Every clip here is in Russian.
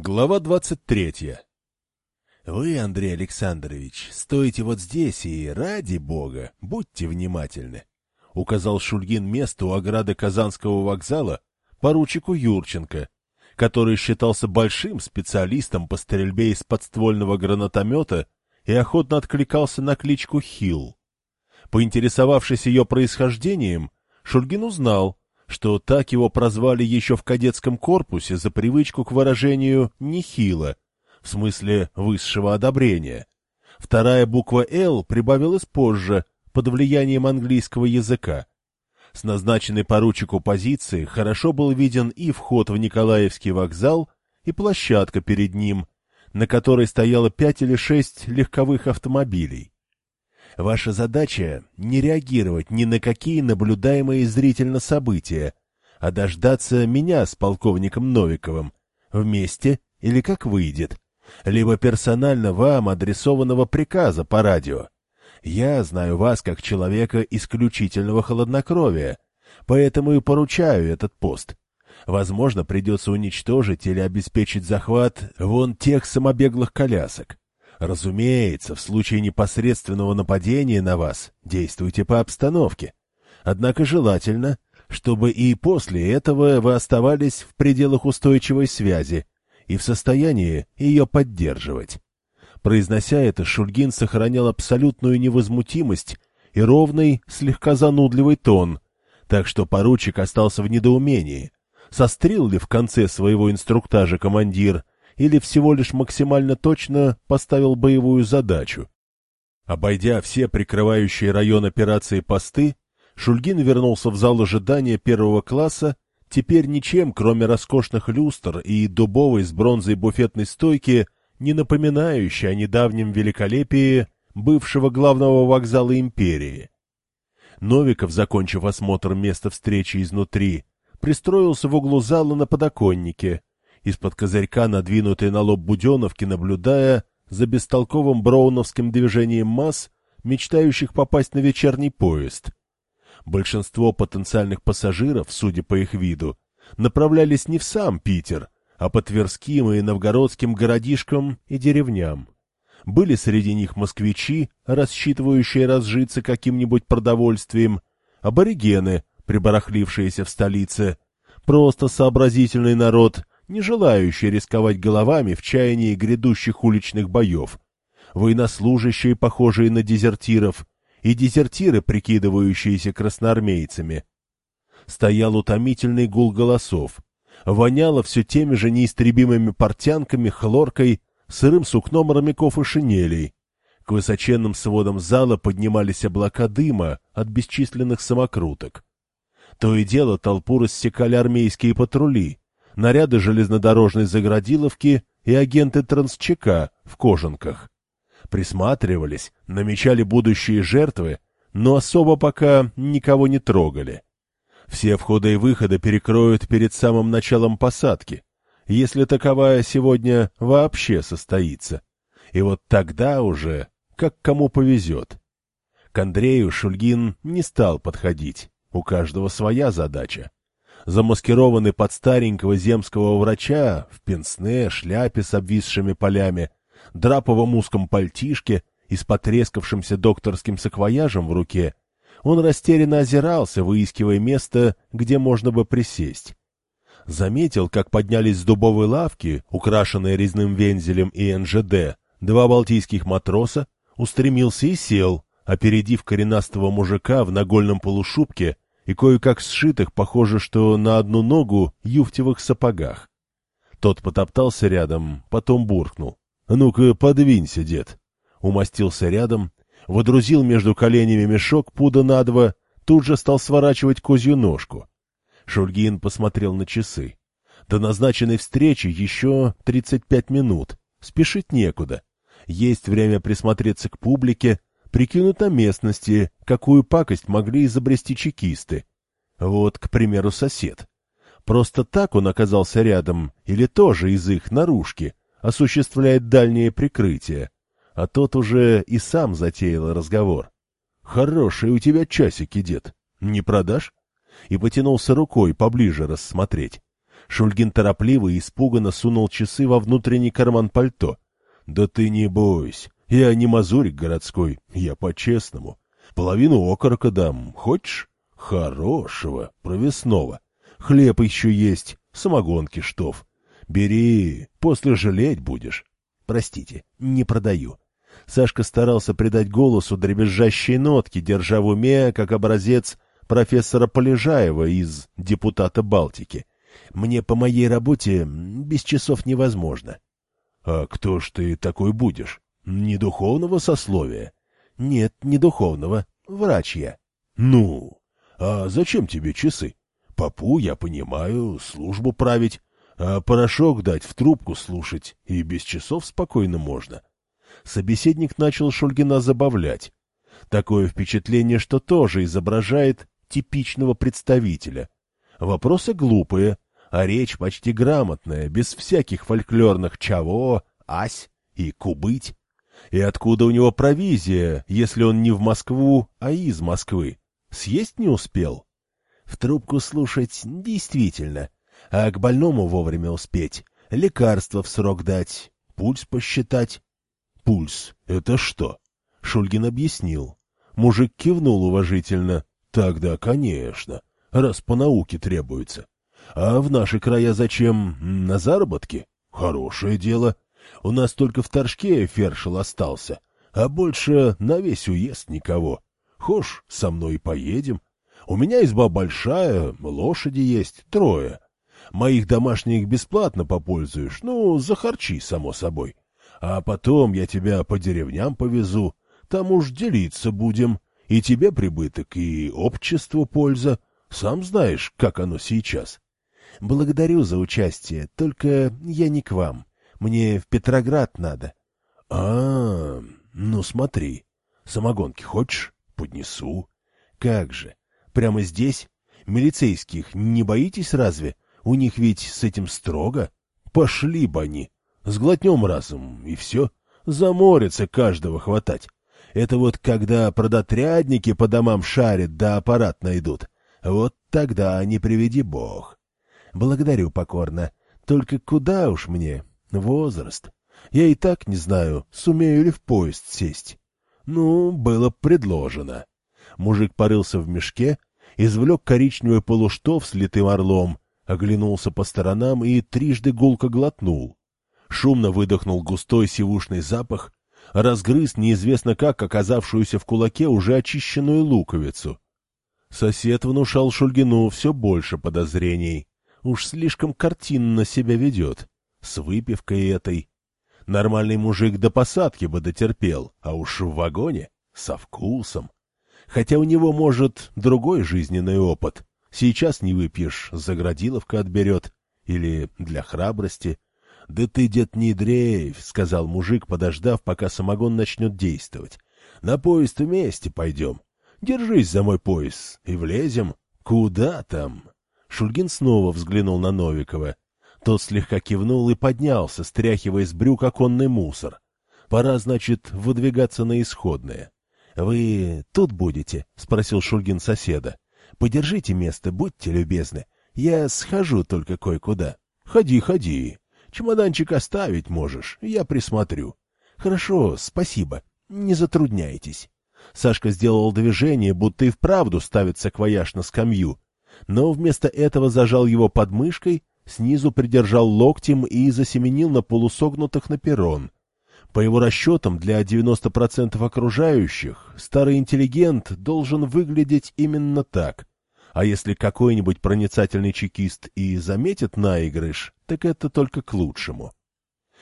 Глава двадцать третья. Вы, Андрей Александрович, стоите вот здесь и, ради бога, будьте внимательны. Указал Шульгин место у ограды Казанского вокзала поручику Юрченко, который считался большим специалистом по стрельбе из подствольного гранатомета и охотно откликался на кличку Хилл. Поинтересовавшись ее происхождением, Шульгин узнал, что так его прозвали еще в кадетском корпусе за привычку к выражению «нехило», в смысле высшего одобрения. Вторая буква «Л» прибавилась позже, под влиянием английского языка. С назначенной поручику позиции хорошо был виден и вход в Николаевский вокзал, и площадка перед ним, на которой стояло пять или шесть легковых автомобилей. Ваша задача — не реагировать ни на какие наблюдаемые зрительно события, а дождаться меня с полковником Новиковым, вместе или как выйдет, либо персонально вам адресованного приказа по радио. Я знаю вас как человека исключительного холоднокровия, поэтому и поручаю этот пост. Возможно, придется уничтожить или обеспечить захват вон тех самобеглых колясок. Разумеется, в случае непосредственного нападения на вас действуйте по обстановке. Однако желательно, чтобы и после этого вы оставались в пределах устойчивой связи и в состоянии ее поддерживать. Произнося это, Шульгин сохранял абсолютную невозмутимость и ровный, слегка занудливый тон, так что поручик остался в недоумении. Сострил ли в конце своего инструктажа командир — или всего лишь максимально точно поставил боевую задачу. Обойдя все прикрывающие район операции посты, Шульгин вернулся в зал ожидания первого класса, теперь ничем, кроме роскошных люстр и дубовой с бронзой буфетной стойки, не напоминающей о недавнем великолепии бывшего главного вокзала империи. Новиков, закончив осмотр места встречи изнутри, пристроился в углу зала на подоконнике, из-под козырька, надвинутой на лоб буденовки, наблюдая за бестолковым броуновским движением масс, мечтающих попасть на вечерний поезд. Большинство потенциальных пассажиров, судя по их виду, направлялись не в сам Питер, а по Тверским и Новгородским городишкам и деревням. Были среди них москвичи, рассчитывающие разжиться каким-нибудь продовольствием, аборигены, прибарахлившиеся в столице, просто сообразительный народ, не желающие рисковать головами в чаянии грядущих уличных боев, военнослужащие, похожие на дезертиров, и дезертиры, прикидывающиеся красноармейцами. Стоял утомительный гул голосов. Воняло все теми же неистребимыми портянками, хлоркой, сырым сукном ромяков и шинелей. К высоченным сводам зала поднимались облака дыма от бесчисленных самокруток. То и дело толпу рассекали армейские патрули, наряды железнодорожной заградиловки и агенты трансчека в кожанках. Присматривались, намечали будущие жертвы, но особо пока никого не трогали. Все входы и выходы перекроют перед самым началом посадки, если таковая сегодня вообще состоится. И вот тогда уже, как кому повезет. К Андрею Шульгин не стал подходить, у каждого своя задача замаскированный под старенького земского врача, в пенсне, шляпе с обвисшими полями, драповом узком пальтишке и с потрескавшимся докторским саквояжем в руке, он растерянно озирался, выискивая место, где можно бы присесть. Заметил, как поднялись с дубовой лавки, украшенные резным вензелем и НЖД, два балтийских матроса, устремился и сел, опередив коренастого мужика в нагольном полушубке и кое-как сшитых, похоже, что на одну ногу, юфтевых сапогах. Тот потоптался рядом, потом буркнул. — Ну-ка, подвинься, дед. Умостился рядом, водрузил между коленями мешок пуда на два, тут же стал сворачивать козью ножку. Шульгин посмотрел на часы. До назначенной встречи еще тридцать пять минут. Спешить некуда. Есть время присмотреться к публике, прикинуть на местности, какую пакость могли изобрести чекисты. Вот, к примеру, сосед. Просто так он оказался рядом, или тоже из их наружки, осуществляет дальнее прикрытие. А тот уже и сам затеял разговор. «Хорошие у тебя часики, дед. Не продашь?» И потянулся рукой поближе рассмотреть. Шульгин торопливо и испуганно сунул часы во внутренний карман пальто. — Да ты не бойся, я не мазурик городской, я по-честному. Половину окорока дам, хочешь? Хорошего, провесного. Хлеб еще есть, самогонки штоф. Бери, после жалеть будешь. Простите, не продаю. Сашка старался придать голосу дребезжащие нотки, держа в уме, как образец, профессора Полежаева из «Депутата Балтики». Мне по моей работе без часов невозможно. — А кто ж ты такой будешь? Не духовного сословия? — Нет, не духовного. Врач я. — Ну, а зачем тебе часы? Попу, я понимаю, службу править, а порошок дать в трубку слушать, и без часов спокойно можно. Собеседник начал Шульгина забавлять. Такое впечатление, что тоже изображает типичного представителя. Вопросы глупые, а речь почти грамотная, без всяких фольклорных «чаво», «ась» и «кубыть». И откуда у него провизия, если он не в Москву, а из Москвы? Съесть не успел? В трубку слушать действительно, а к больному вовремя успеть, лекарства в срок дать, пульс посчитать. Пульс — это что? Шульгин объяснил. Мужик кивнул уважительно. Тогда, конечно, раз по науке требуется. А в наши края зачем? На заработки? Хорошее дело. У нас только в Торжке фершел остался, а больше на весь уезд никого. Хошь, со мной поедем. У меня изба большая, лошади есть, трое. Моих домашних бесплатно попользуешь, ну, за харчи, само собой. А потом я тебя по деревням повезу, там уж делиться будем. И тебе прибыток, и обществу польза. Сам знаешь, как оно сейчас. Благодарю за участие, только я не к вам. Мне в Петроград надо. А, ну смотри, самогонки хочешь? Поднесу. Как же? Прямо здесь? Милицейских не боитесь разве? У них ведь с этим строго. Пошли бы они. Сглотнем разум, и все. Заморится каждого хватать. Это вот когда продотрядники по домам шарят да аппарат найдут. Вот тогда не приведи бог. Благодарю покорно. Только куда уж мне? Возраст. Я и так не знаю, сумею ли в поезд сесть. Ну, было предложено. Мужик порылся в мешке, извлек коричневый полуштов с литым орлом, оглянулся по сторонам и трижды гулко глотнул. Шумно выдохнул густой сивушный запах, разгрыз неизвестно как оказавшуюся в кулаке уже очищенную луковицу. Сосед внушал Шульгину все больше подозрений. Уж слишком картинно себя ведет. С выпивкой этой. Нормальный мужик до посадки бы дотерпел, а уж в вагоне — со вкусом. Хотя у него, может, другой жизненный опыт. Сейчас не выпьешь, заградиловка отберет. Или для храбрости. — Да ты, дед, не дрейф, — сказал мужик, подождав, пока самогон начнет действовать. — На поезд вместе пойдем. Держись за мой пояс и влезем. Куда там? Шульгин снова взглянул на Новикова. Тот слегка кивнул и поднялся, стряхивая с брюк оконный мусор. Пора, значит, выдвигаться на исходное. — Вы тут будете? — спросил Шульгин соседа. — Подержите место, будьте любезны. Я схожу только кое-куда. — Ходи, ходи. Чемоданчик оставить можешь, я присмотрю. — Хорошо, спасибо. Не затрудняйтесь. Сашка сделал движение, будто и вправду ставит саквояж на скамью, но вместо этого зажал его подмышкой, снизу придержал локтем и засеменил на полусогнутых на перрон. По его расчетам, для 90% окружающих старый интеллигент должен выглядеть именно так. А если какой-нибудь проницательный чекист и заметит наигрыш, так это только к лучшему.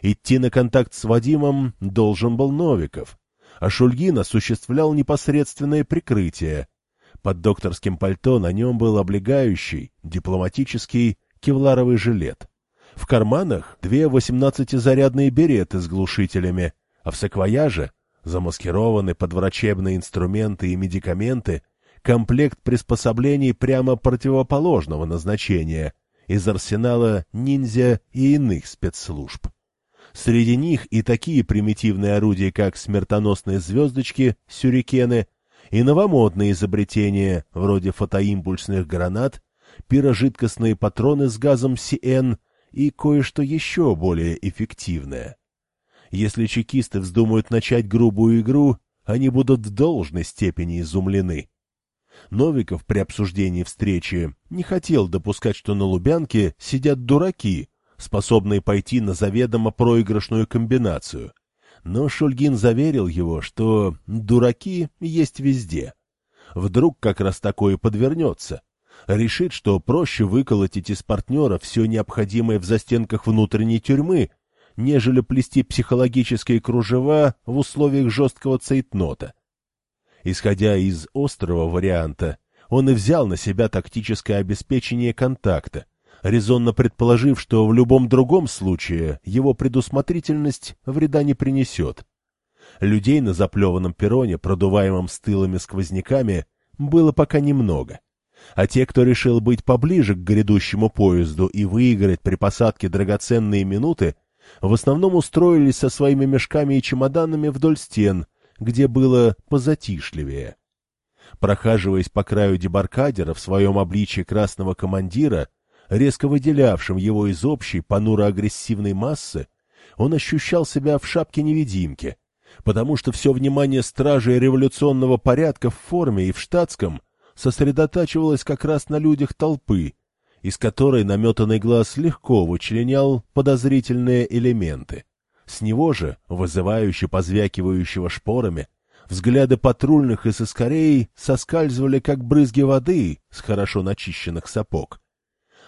Идти на контакт с Вадимом должен был Новиков, а Шульгин осуществлял непосредственное прикрытие. Под докторским пальто на нем был облегающий, дипломатический кевларовый жилет. В карманах две восемнадцатизарядные береты с глушителями, а в саквояже замаскированы под врачебные инструменты и медикаменты комплект приспособлений прямо противоположного назначения из арсенала ниндзя и иных спецслужб. Среди них и такие примитивные орудия, как смертоносные звездочки, сюрикены, и новомодные изобретения, вроде фотоимпульсных гранат, пирожидкостные патроны с газом СН и кое-что еще более эффективное. Если чекисты вздумают начать грубую игру, они будут в должной степени изумлены. Новиков при обсуждении встречи не хотел допускать, что на Лубянке сидят дураки, способные пойти на заведомо проигрышную комбинацию. Но Шульгин заверил его, что дураки есть везде. Вдруг как раз такое подвернется. Решит, что проще выколотить из партнера все необходимое в застенках внутренней тюрьмы, нежели плести психологические кружева в условиях жесткого цейтнота. Исходя из острого варианта, он и взял на себя тактическое обеспечение контакта, резонно предположив, что в любом другом случае его предусмотрительность вреда не принесет. Людей на заплеванном перроне, продуваемом стылыми сквозняками, было пока немного. А те, кто решил быть поближе к грядущему поезду и выиграть при посадке драгоценные минуты, в основном устроились со своими мешками и чемоданами вдоль стен, где было позатишливее. Прохаживаясь по краю дебаркадера в своем обличье красного командира, резко выделявшим его из общей понуро-агрессивной массы, он ощущал себя в шапке-невидимке, потому что все внимание стражей революционного порядка в форме и в штатском сосредотачивалось как раз на людях толпы, из которой наметанный глаз легко вычленял подозрительные элементы. С него же, вызывающе позвякивающего шпорами, взгляды патрульных и соскорей соскальзывали, как брызги воды с хорошо начищенных сапог.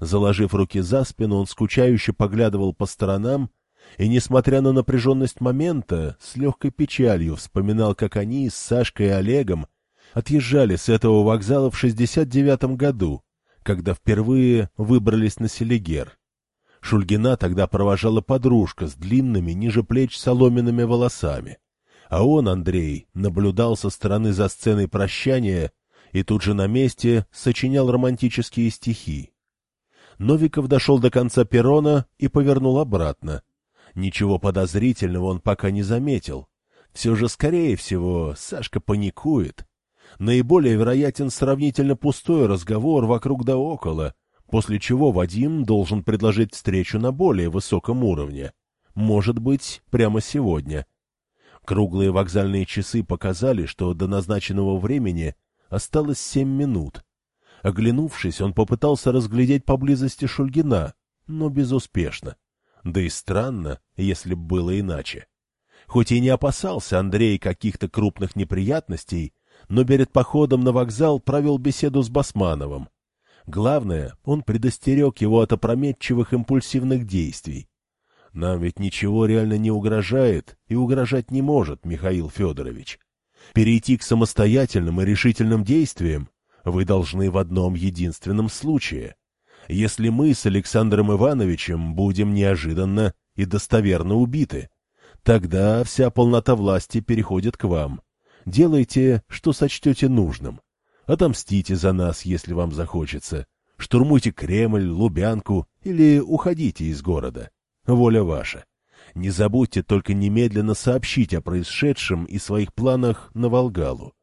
Заложив руки за спину, он скучающе поглядывал по сторонам и, несмотря на напряженность момента, с легкой печалью вспоминал, как они с Сашкой и Олегом отъезжали с этого вокзала в 69-м году, когда впервые выбрались на Селигер. Шульгина тогда провожала подружка с длинными, ниже плеч соломенными волосами. А он, Андрей, наблюдал со стороны за сценой прощания и тут же на месте сочинял романтические стихи. Новиков дошел до конца перрона и повернул обратно. Ничего подозрительного он пока не заметил. Все же, скорее всего, Сашка паникует. Наиболее вероятен сравнительно пустой разговор вокруг да около, после чего Вадим должен предложить встречу на более высоком уровне. Может быть, прямо сегодня. Круглые вокзальные часы показали, что до назначенного времени осталось семь минут. Оглянувшись, он попытался разглядеть поблизости Шульгина, но безуспешно. Да и странно, если б было иначе. Хоть и не опасался Андрей каких-то крупных неприятностей, но перед походом на вокзал провел беседу с Басмановым. Главное, он предостерег его от опрометчивых импульсивных действий. Нам ведь ничего реально не угрожает и угрожать не может, Михаил Федорович. Перейти к самостоятельным и решительным действиям вы должны в одном единственном случае. Если мы с Александром Ивановичем будем неожиданно и достоверно убиты, тогда вся полнота власти переходит к вам. Делайте, что сочтете нужным. Отомстите за нас, если вам захочется. Штурмуйте Кремль, Лубянку или уходите из города. Воля ваша. Не забудьте только немедленно сообщить о происшедшем и своих планах на Волгалу.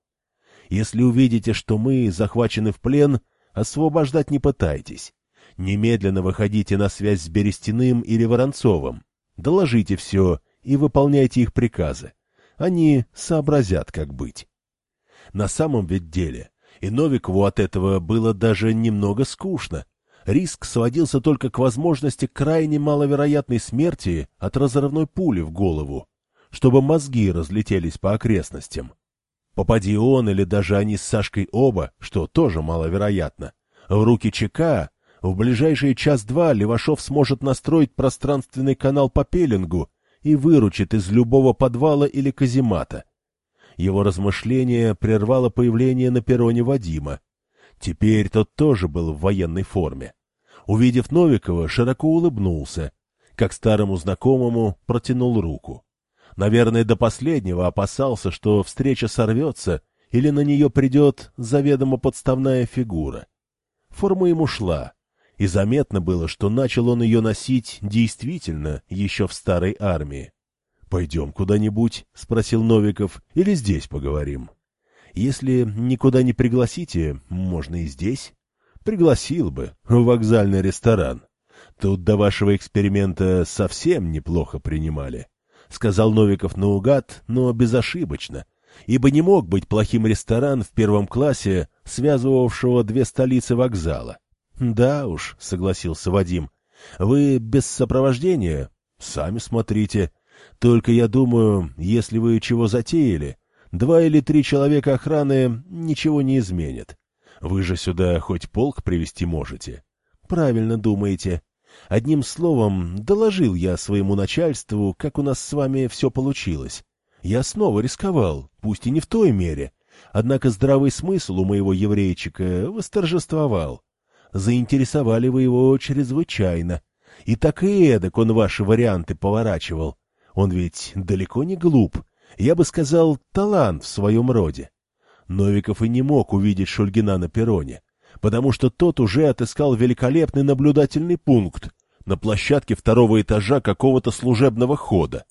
Если увидите, что мы захвачены в плен, освобождать не пытайтесь. Немедленно выходите на связь с Берестяным или Воронцовым. Доложите все и выполняйте их приказы. Они сообразят, как быть. На самом ведь деле, и Новикову от этого было даже немного скучно. Риск сводился только к возможности крайне маловероятной смерти от разрывной пули в голову, чтобы мозги разлетелись по окрестностям. Попади он или даже они с Сашкой оба, что тоже маловероятно, в руки ЧК, в ближайшие час-два Левашов сможет настроить пространственный канал по пеленгу и выручит из любого подвала или каземата. Его размышление прервало появление на перроне Вадима. Теперь тот тоже был в военной форме. Увидев Новикова, широко улыбнулся, как старому знакомому протянул руку. Наверное, до последнего опасался, что встреча сорвется или на нее придет заведомо подставная фигура. Форма ему шла, и заметно было, что начал он ее носить действительно еще в старой армии. «Пойдем куда-нибудь?» — спросил Новиков. «Или здесь поговорим?» «Если никуда не пригласите, можно и здесь». Пригласил бы в вокзальный ресторан. Тут до вашего эксперимента совсем неплохо принимали. Сказал Новиков наугад, но безошибочно, ибо не мог быть плохим ресторан в первом классе, связывавшего две столицы вокзала. «Да уж», — согласился Вадим, — «вы без сопровождения? Сами смотрите. Только я думаю, если вы чего затеяли, два или три человека охраны ничего не изменят. Вы же сюда хоть полк привести можете». «Правильно думаете. Одним словом, доложил я своему начальству, как у нас с вами все получилось. Я снова рисковал, пусть и не в той мере, однако здравый смысл у моего еврейчика восторжествовал. Заинтересовали вы его чрезвычайно. И так и эдак он ваши варианты поворачивал. Он ведь далеко не глуп, я бы сказал, талант в своем роде. Новиков и не мог увидеть Шульгина на перроне потому что тот уже отыскал великолепный наблюдательный пункт на площадке второго этажа какого-то служебного хода.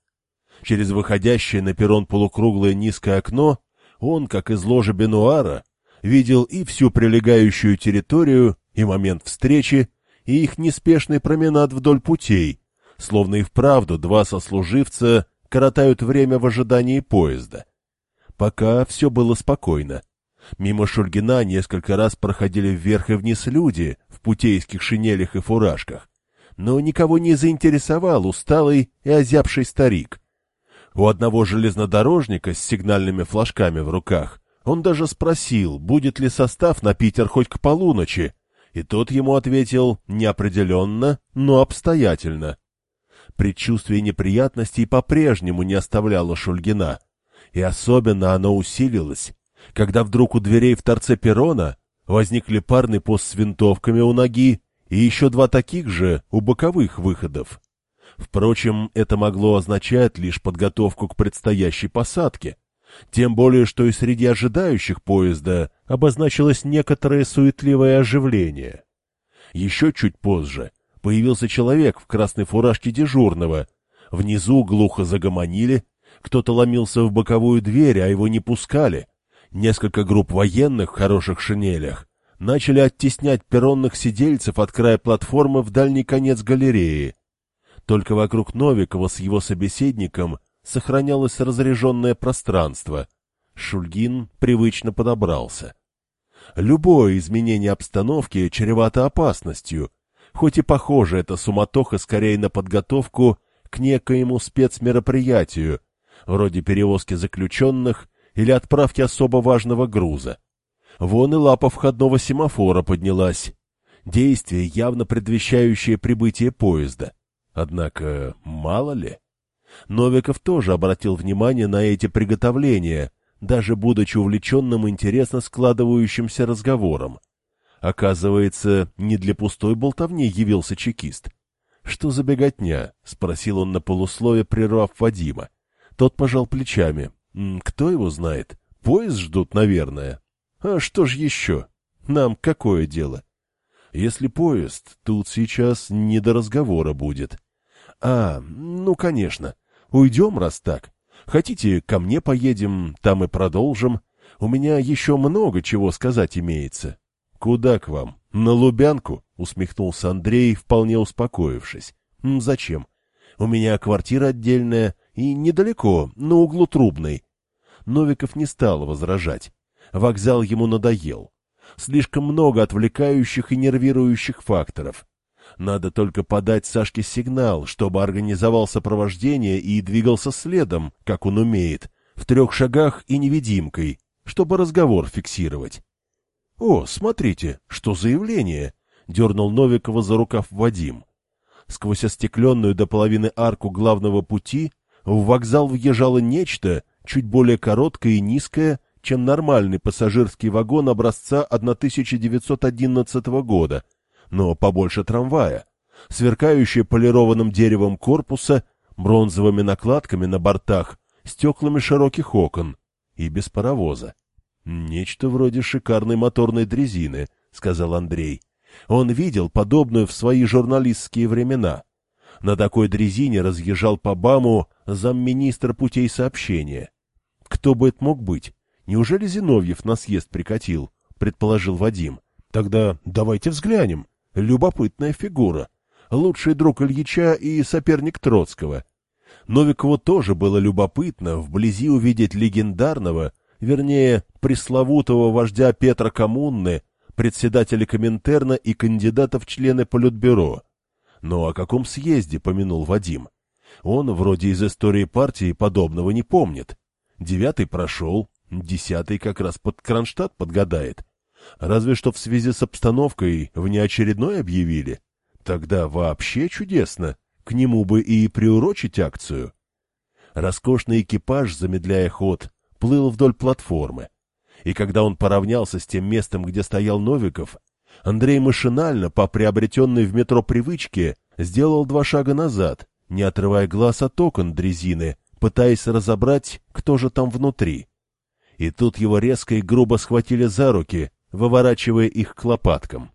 Через выходящее на перрон полукруглое низкое окно он, как из ложи Бенуара, видел и всю прилегающую территорию, и момент встречи, и их неспешный променад вдоль путей, словно и вправду два сослуживца коротают время в ожидании поезда. Пока все было спокойно. Мимо Шульгина несколько раз проходили вверх и вниз люди в путейских шинелях и фуражках, но никого не заинтересовал усталый и озябший старик. У одного железнодорожника с сигнальными флажками в руках он даже спросил, будет ли состав на Питер хоть к полуночи, и тот ему ответил неопределенно, но обстоятельно. Предчувствие неприятностей по-прежнему не оставляло Шульгина, и особенно оно усилилось, когда вдруг у дверей в торце перрона возникли парный пост с винтовками у ноги и еще два таких же у боковых выходов. Впрочем, это могло означать лишь подготовку к предстоящей посадке, тем более, что и среди ожидающих поезда обозначилось некоторое суетливое оживление. Еще чуть позже появился человек в красной фуражке дежурного. Внизу глухо загомонили, кто-то ломился в боковую дверь, а его не пускали, Несколько групп военных в хороших шинелях начали оттеснять перронных сидельцев от края платформы в дальний конец галереи. Только вокруг Новикова с его собеседником сохранялось разряженное пространство. Шульгин привычно подобрался. Любое изменение обстановки чревато опасностью, хоть и похоже эта суматоха скорее на подготовку к некоему спецмероприятию, вроде перевозки заключенных или отправки особо важного груза. Вон и лапа входного семафора поднялась. Действие, явно предвещающее прибытие поезда. Однако, мало ли. Новиков тоже обратил внимание на эти приготовления, даже будучи увлеченным интересно складывающимся разговором. Оказывается, не для пустой болтовни явился чекист. — Что за беготня? — спросил он на полуслове, прервав Вадима. Тот пожал плечами. Кто его знает? Поезд ждут, наверное. А что ж еще? Нам какое дело? Если поезд, тут сейчас не до разговора будет. А, ну, конечно. Уйдем, раз так. Хотите, ко мне поедем, там и продолжим. У меня еще много чего сказать имеется. Куда к вам? На Лубянку? Усмехнулся Андрей, вполне успокоившись. Зачем? У меня квартира отдельная, и недалеко, на углу Трубной. Новиков не стал возражать. Вокзал ему надоел. Слишком много отвлекающих и нервирующих факторов. Надо только подать Сашке сигнал, чтобы организовал сопровождение и двигался следом, как он умеет, в трех шагах и невидимкой, чтобы разговор фиксировать. — О, смотрите, что заявление! — дернул Новикова за рукав Вадим. Сквозь остекленную до половины арку главного пути в вокзал въезжало нечто, чуть более короткое и низкое, чем нормальный пассажирский вагон образца 1911 года, но побольше трамвая, сверкающее полированным деревом корпуса, бронзовыми накладками на бортах, стеклами широких окон и без паровоза. «Нечто вроде шикарной моторной дрезины», — сказал Андрей. Он видел подобную в свои журналистские времена. На такой дрезине разъезжал по БАМу замминистра путей сообщения. Кто бы это мог быть? Неужели Зиновьев на съезд прикатил? Предположил Вадим. Тогда давайте взглянем. Любопытная фигура. Лучший друг Ильича и соперник Троцкого. Новикову тоже было любопытно вблизи увидеть легендарного, вернее, пресловутого вождя Петра Коммунны, председателя Коминтерна и кандидата в члены Политбюро. Но о каком съезде помянул Вадим? Он, вроде из истории партии, подобного не помнит. Девятый прошел, десятый как раз под Кронштадт подгадает. Разве что в связи с обстановкой внеочередной объявили. Тогда вообще чудесно. К нему бы и приурочить акцию. Роскошный экипаж, замедляя ход, плыл вдоль платформы. И когда он поравнялся с тем местом, где стоял Новиков, Андрей машинально, по приобретенной в метро привычке, сделал два шага назад, не отрывая глаз от окон дрезины, пытаясь разобрать, кто же там внутри. И тут его резко и грубо схватили за руки, выворачивая их к лопаткам.